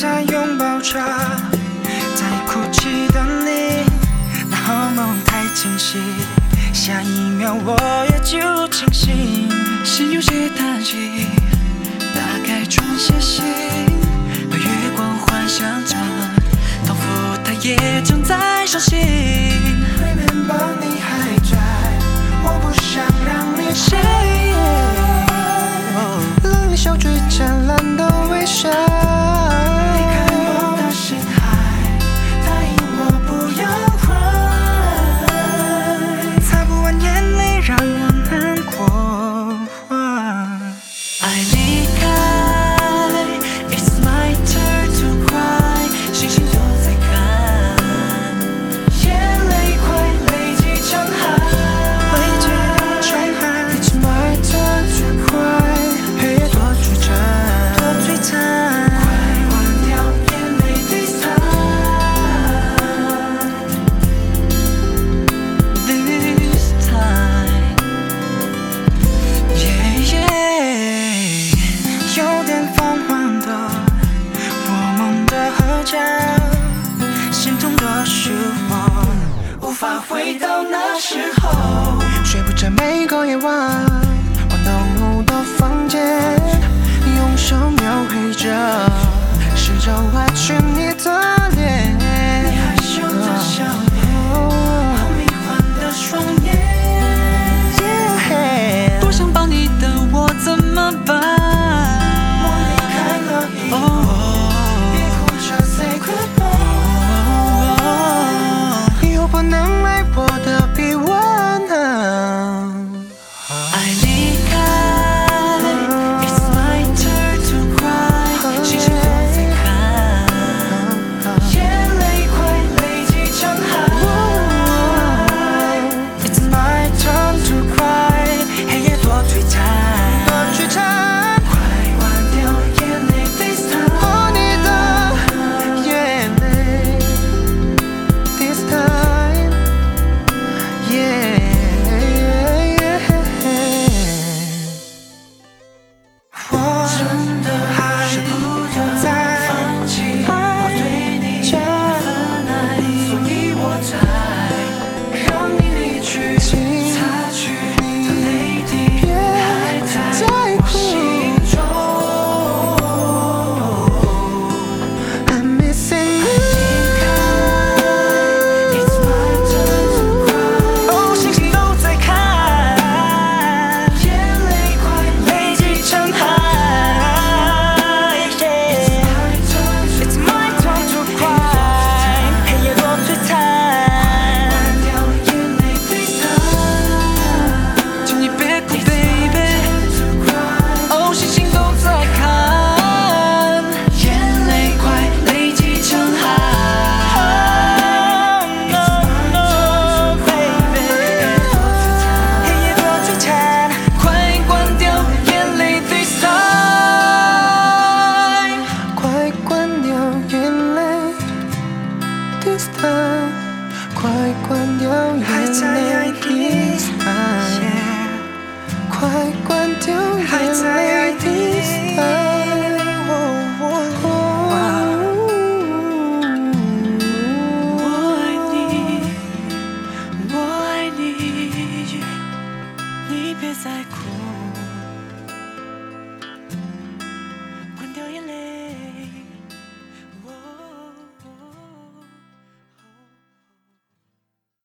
在拥抱着，在哭泣的你，那噩梦太清晰，下一秒我也就清醒，心有些叹息，打开窗写信，把月光幻想着，仿佛他也正在伤心。讲，心痛多虚妄，无法回到那时候。睡不着每个夜晚，晃到路的房间，用手描绘着，试着挖掘。关掉眼泪，快关掉。